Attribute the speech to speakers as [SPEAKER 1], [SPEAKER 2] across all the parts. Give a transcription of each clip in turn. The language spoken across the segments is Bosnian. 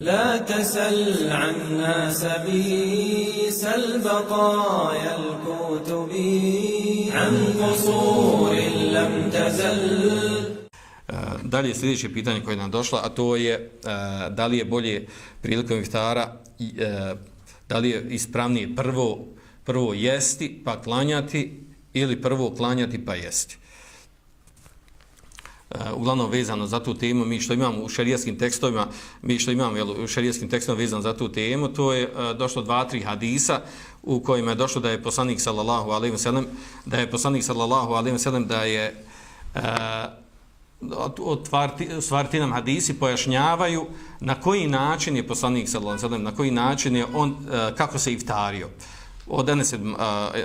[SPEAKER 1] لا تسل عنا سبيس البقايا الكتب عن قصور لم تزل
[SPEAKER 2] Dalje sljedeće pitanje koje nam došlo, a to je da li je bolje prilikom iftara, da li je ispravnije prvo, prvo jesti pa klanjati ili prvo klanjati pa jesti. Eh, uglavnom vezano za tu temu, mi što imamo u šerijskim tekstovima, mi što imamo jel, u šerijskim tekstovima vezano za tu temu, to je eh, došlo dva, tri hadisa u kojima je došlo da je poslanik sallallahu alaihi wa sallam, da je poslanik sallallahu alaihi wa sallam, da je otvarti, od stvarti nam hadisi pojašnjavaju na koji način je poslanik sallallahu alejhi ve sellem na koji način je on kako se iftario od Enes ibn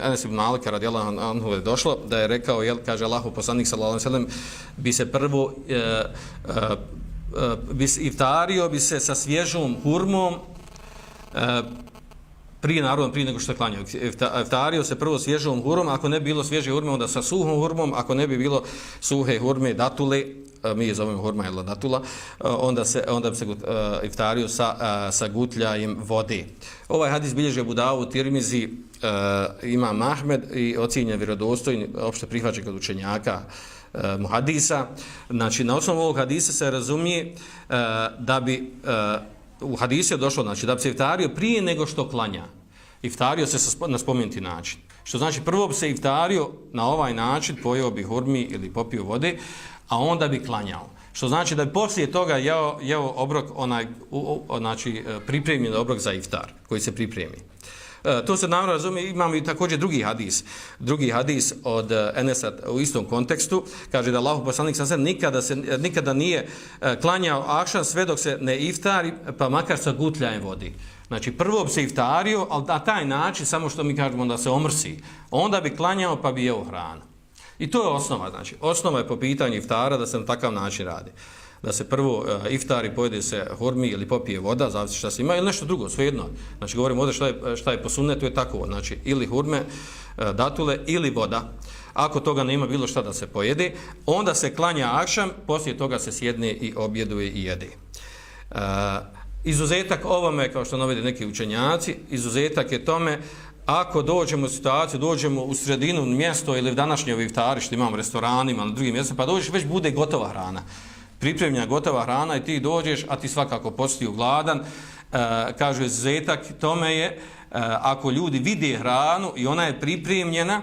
[SPEAKER 2] Enes ibn Malik radijallahu anhu je došlo da je rekao jel kaže Allahu poslanik sallallahu alejhi ve bi se prvo e, e, e, bi iftario bi se sa svježom hurmom e, prije narodom, prije nego što je klanjao. iftario se prvo svježom hurmom, ako ne bi bilo svježe hurme, onda sa suhom hurmom, ako ne bi bilo suhe hurme, datule, mi je zovemo hurma ili datula, onda, se, onda bi se e, iftario sa, e, sa gutljajem vode. Ovaj hadis bilježe Budavu u Tirmizi, e, ima Mahmed i ocjenje vjerodostojni, opšte prihvaćen kod učenjaka, muhadisa. Znači, na osnovu ovog hadisa se razumije da bi u hadisu je došlo, znači, da bi se iftario prije nego što klanja. Iftario se na spomenuti način. Što znači, prvo bi se iftario na ovaj način, pojeo bi hurmi ili popio vode, a onda bi klanjao. Što znači da bi poslije toga jeo, jeo obrok, onaj, u, u, znači, e, pripremljen obrok za iftar, koji se pripremi. E, to se naravno razumije, imamo i također drugi hadis, drugi hadis od e, Enesa u istom kontekstu, kaže da Allah poslanik sam se nikada, se e, nikada nije klanjao akšan sve dok se ne iftari, pa makar sa gutljajem vodi. Znači, prvo bi se iftario, ali na taj način, samo što mi kažemo da se omrsi, onda bi klanjao pa bi jeo hranu. I to je osnova, znači, osnova je po pitanju iftara da se na takav način radi da se prvo uh, iftari pojede se hormi ili popije voda, zavisi šta se ima, ili nešto drugo, svejedno. Znači, govorimo ovdje šta je, šta je po to je tako, znači, ili hurme, uh, datule, ili voda. Ako toga nema bilo šta da se pojede, onda se klanja akšam, poslije toga se sjedne i objeduje i jede. Uh, izuzetak ovome, kao što navede neki učenjaci, izuzetak je tome, ako dođemo u situaciju, dođemo u sredinu mjesto ili v današnje iftari, što imamo restoranima, na drugim mjestima, pa dođeš, već bude gotova hrana. Pripremljena gotova hrana i ti dođeš, a ti svakako postiju gladan, e, kaže izuzetak tome je, e, ako ljudi vide hranu i ona je pripremljena,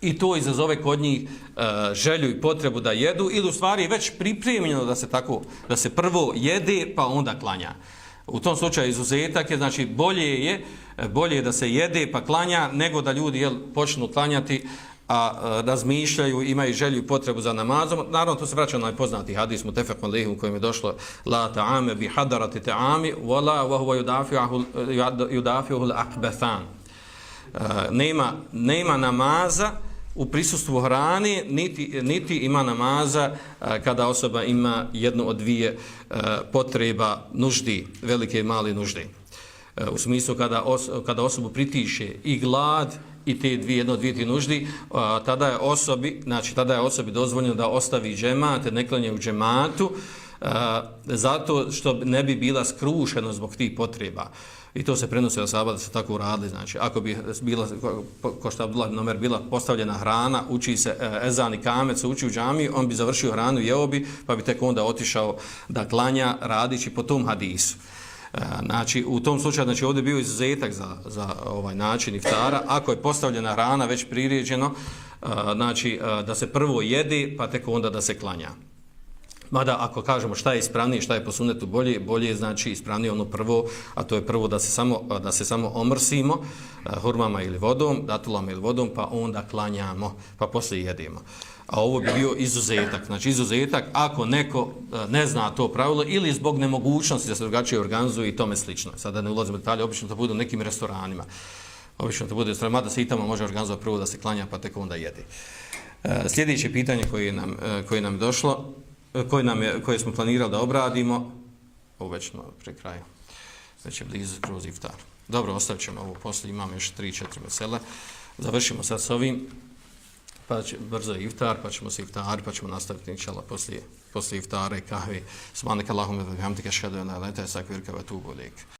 [SPEAKER 2] i to izazove kod njih e, želju i potrebu da jedu, ili u stvari je već pripremljeno da se tako, da se prvo jede, pa onda klanja. U tom slučaju izuzetak je, znači bolje je, e, bolje je da se jede pa klanja, nego da ljudi jel, počnu klanjati, a e, razmišljaju, imaju želju i potrebu za namazom. Naravno, to se vraća na poznati hadis mu tefek malihim u kojem je došlo la ta'ame bi hadarati ta'ami wala wa huwa yudafi'uhu al-akbathan. E, nema, nema namaza u prisustvu hrane, niti, niti ima namaza kada osoba ima jednu od dvije potreba nuždi, velike i male nužde. U smislu kada, os, kada osobu pritiše i glad i te dvije, jedno dvije ti nuždi, a, tada je osobi, znači tada je osobi dozvoljeno da ostavi džemat, ne klanje u džematu, a, E, zato što ne bi bila skrušena zbog tih potreba. I to se prenosi od saba da se tako uradili. Znači, ako bi bila, ko, što Abdullah nomer, bila postavljena hrana, uči se e, ezan i kamec, uči u džami, on bi završio hranu, jeo bi, pa bi tek onda otišao da klanja radići po tom hadisu. E, znači, u tom slučaju, znači, ovdje bio izuzetak za, za ovaj način iftara. Ako je postavljena hrana već pririjeđeno, znači, da se prvo jedi, pa tek onda da se klanja. Mada, ako kažemo šta je ispravnije, šta je po sunetu bolje, bolje je, znači, ispravnije ono prvo, a to je prvo da se samo, da se samo omrsimo e, hurmama ili vodom, datulama ili vodom, pa onda klanjamo, pa poslije jedimo a ovo bi bio izuzetak. Znači izuzetak ako neko uh, ne zna to pravilo ili zbog nemogućnosti da se drugačije organizuje i tome slično. Sada ne ulazimo u detalje, obično to bude u nekim restoranima. Obično to bude u restoranima, da se i tamo može organizovati prvo da se klanja pa tek onda jede. Uh, sljedeće pitanje koje nam, e, koje nam došlo, E, koje, nam je, koje smo planirali da obradimo, ovo već no, pre kraja, već je blizu kroz iftar. Dobro, ostavit ćemo ovo poslije, imamo još 3-4 vesele. Završimo sad s ovim. pa će brzo iftar, pa ćemo se iftar, pa ćemo nastaviti inšala poslije, poslije iftara i kahve. Smanika Allahume, bihamdika, šhadu, na lenta, sakvirka, vatubu, lijek.